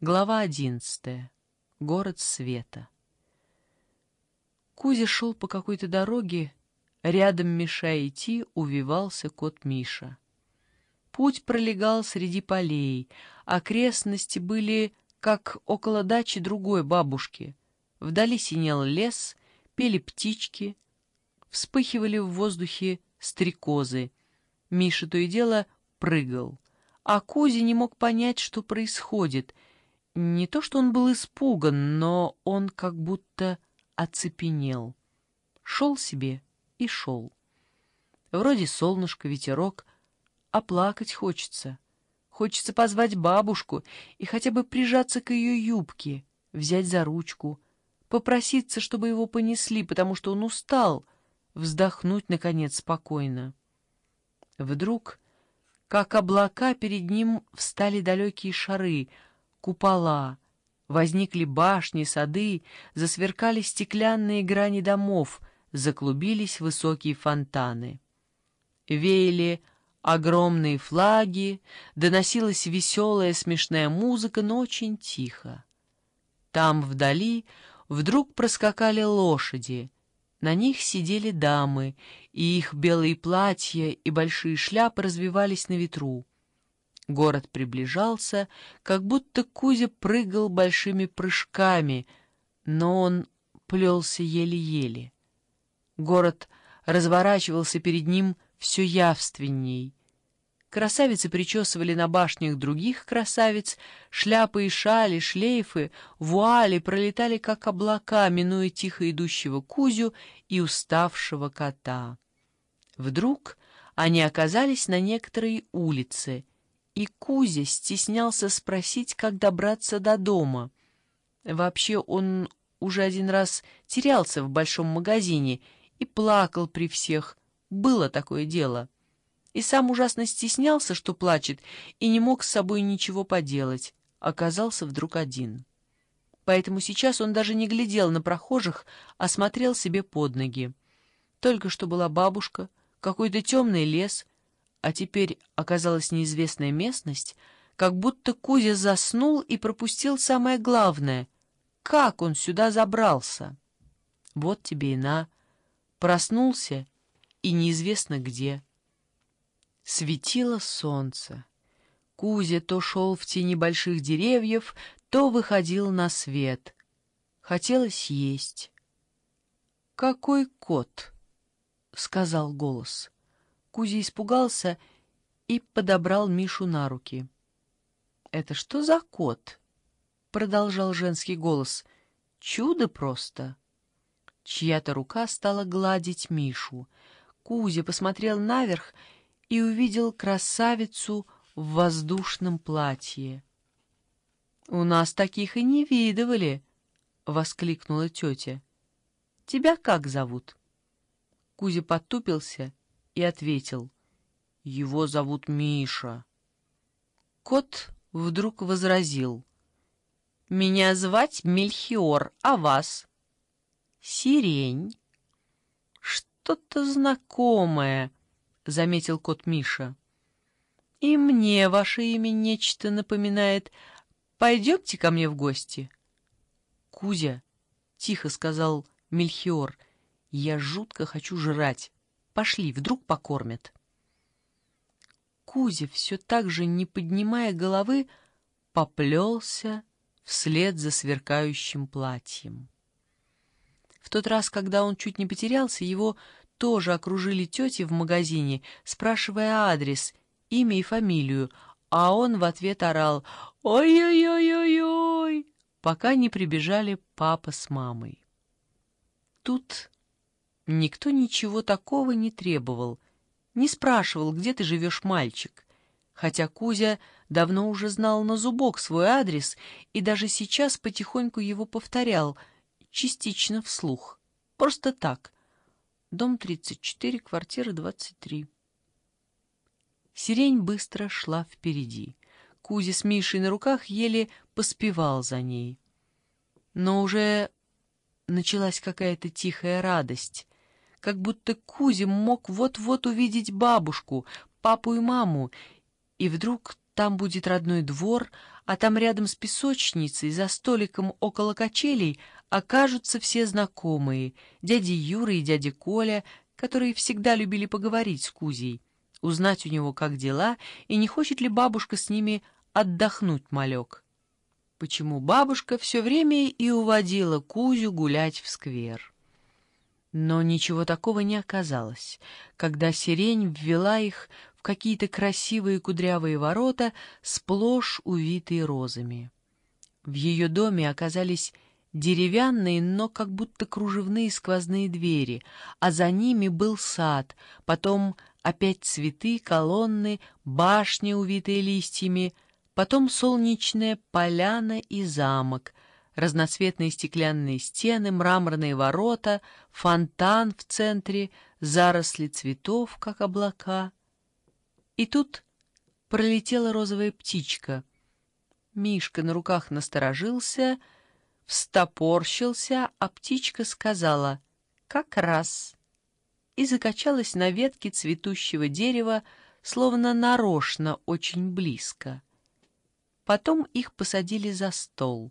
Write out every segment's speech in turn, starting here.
Глава одиннадцатая. Город света. Кузя шел по какой-то дороге, рядом мешая идти, увивался кот Миша. Путь пролегал среди полей, окрестности были как около дачи другой бабушки. Вдали синел лес, пели птички, вспыхивали в воздухе стрекозы. Миша то и дело прыгал, а Кузя не мог понять, что происходит — не то, что он был испуган, но он как будто оцепенел. Шел себе и шел. Вроде солнышко, ветерок, а плакать хочется. Хочется позвать бабушку и хотя бы прижаться к ее юбке, взять за ручку, попроситься, чтобы его понесли, потому что он устал, вздохнуть, наконец, спокойно. Вдруг, как облака, перед ним встали далекие шары — купола, возникли башни, сады, засверкали стеклянные грани домов, заклубились высокие фонтаны. Веяли огромные флаги, доносилась веселая смешная музыка, но очень тихо. Там вдали вдруг проскакали лошади, на них сидели дамы, и их белые платья и большие шляпы развивались на ветру. Город приближался, как будто Кузя прыгал большими прыжками, но он плелся еле-еле. Город разворачивался перед ним все явственней. Красавицы причесывали на башнях других красавиц, шляпы и шали, шлейфы, вуали пролетали, как облака, минуя тихо идущего Кузю и уставшего кота. Вдруг они оказались на некоторой улице — и Кузя стеснялся спросить, как добраться до дома. Вообще он уже один раз терялся в большом магазине и плакал при всех. Было такое дело. И сам ужасно стеснялся, что плачет, и не мог с собой ничего поделать. Оказался вдруг один. Поэтому сейчас он даже не глядел на прохожих, а смотрел себе под ноги. Только что была бабушка, какой-то темный лес — а теперь оказалась неизвестная местность, как будто Кузя заснул и пропустил самое главное — как он сюда забрался. Вот тебе и на. Проснулся, и неизвестно где. Светило солнце. Кузя то шел в тени больших деревьев, то выходил на свет. Хотелось есть. «Какой кот?» — сказал голос. Кузя испугался и подобрал Мишу на руки. «Это что за кот?» — продолжал женский голос. «Чудо просто!» Чья-то рука стала гладить Мишу. Кузя посмотрел наверх и увидел красавицу в воздушном платье. «У нас таких и не видывали!» — воскликнула тетя. «Тебя как зовут?» Кузя потупился и ответил, «Его зовут Миша». Кот вдруг возразил, «Меня звать Мельхиор, а вас?» «Сирень». «Что-то знакомое», — заметил кот Миша. «И мне ваше имя нечто напоминает. Пойдемте ко мне в гости». «Кузя», — тихо сказал Мельхиор, — «я жутко хочу жрать». Пошли, вдруг покормят. Кузя, все так же не поднимая головы, поплелся вслед за сверкающим платьем. В тот раз, когда он чуть не потерялся, его тоже окружили тети в магазине, спрашивая адрес, имя и фамилию, а он в ответ орал «Ой-ой-ой-ой-ой!», пока не прибежали папа с мамой. Тут Никто ничего такого не требовал, не спрашивал, где ты живешь, мальчик. Хотя Кузя давно уже знал на зубок свой адрес и даже сейчас потихоньку его повторял, частично вслух. Просто так. Дом 34, квартира 23. Сирень быстро шла впереди. Кузя с Мишей на руках еле поспевал за ней. Но уже началась какая-то тихая радость как будто Кузя мог вот-вот увидеть бабушку, папу и маму, и вдруг там будет родной двор, а там рядом с песочницей, за столиком около качелей, окажутся все знакомые, дяди Юра и дядя Коля, которые всегда любили поговорить с Кузей, узнать у него, как дела, и не хочет ли бабушка с ними отдохнуть малек. Почему бабушка все время и уводила Кузю гулять в сквер? Но ничего такого не оказалось, когда сирень ввела их в какие-то красивые кудрявые ворота, сплошь увитые розами. В ее доме оказались деревянные, но как будто кружевные сквозные двери, а за ними был сад, потом опять цветы, колонны, башни, увитые листьями, потом солнечная поляна и замок — разноцветные стеклянные стены, мраморные ворота, фонтан в центре, заросли цветов, как облака. И тут пролетела розовая птичка. Мишка на руках насторожился, встопорщился, а птичка сказала «как раз» и закачалась на ветке цветущего дерева, словно нарочно очень близко. Потом их посадили за стол.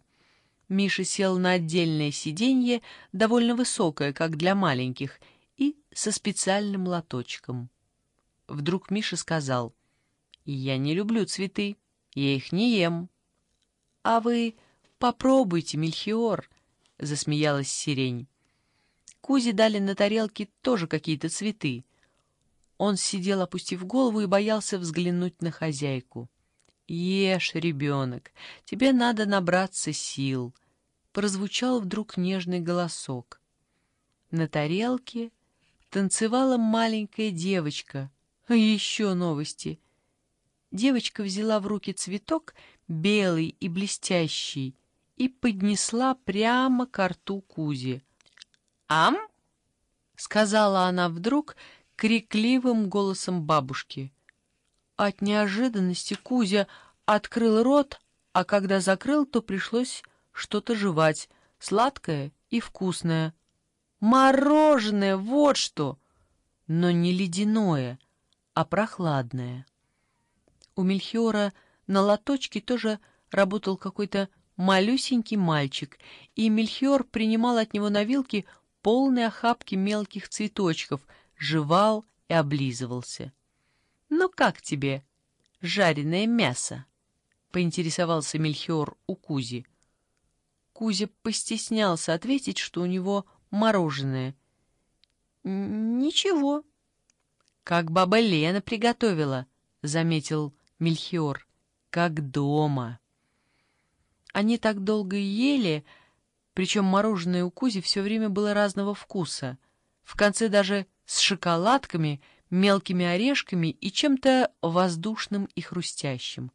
Миша сел на отдельное сиденье, довольно высокое, как для маленьких, и со специальным лоточком. Вдруг Миша сказал, «Я не люблю цветы, я их не ем». «А вы попробуйте, Мельхиор», — засмеялась сирень. Кузе дали на тарелке тоже какие-то цветы. Он сидел, опустив голову, и боялся взглянуть на хозяйку. «Ешь, ребенок, тебе надо набраться сил», — прозвучал вдруг нежный голосок. На тарелке танцевала маленькая девочка. Еще новости. Девочка взяла в руки цветок, белый и блестящий, и поднесла прямо к рту Кузи. «Ам?» — сказала она вдруг крикливым голосом бабушки. От неожиданности Кузя открыл рот, а когда закрыл, то пришлось что-то жевать, сладкое и вкусное. Мороженое, вот что! Но не ледяное, а прохладное. У Мельхиора на лоточке тоже работал какой-то малюсенький мальчик, и Мельхиор принимал от него на вилке полные охапки мелких цветочков, жевал и облизывался. «Ну как тебе жареное мясо?» — поинтересовался Мельхиор у Кузи. Кузя постеснялся ответить, что у него мороженое. «Ничего». «Как баба Лена приготовила», — заметил Мельхиор. «Как дома». Они так долго ели, причем мороженое у Кузи все время было разного вкуса. В конце даже с шоколадками — мелкими орешками и чем-то воздушным и хрустящим.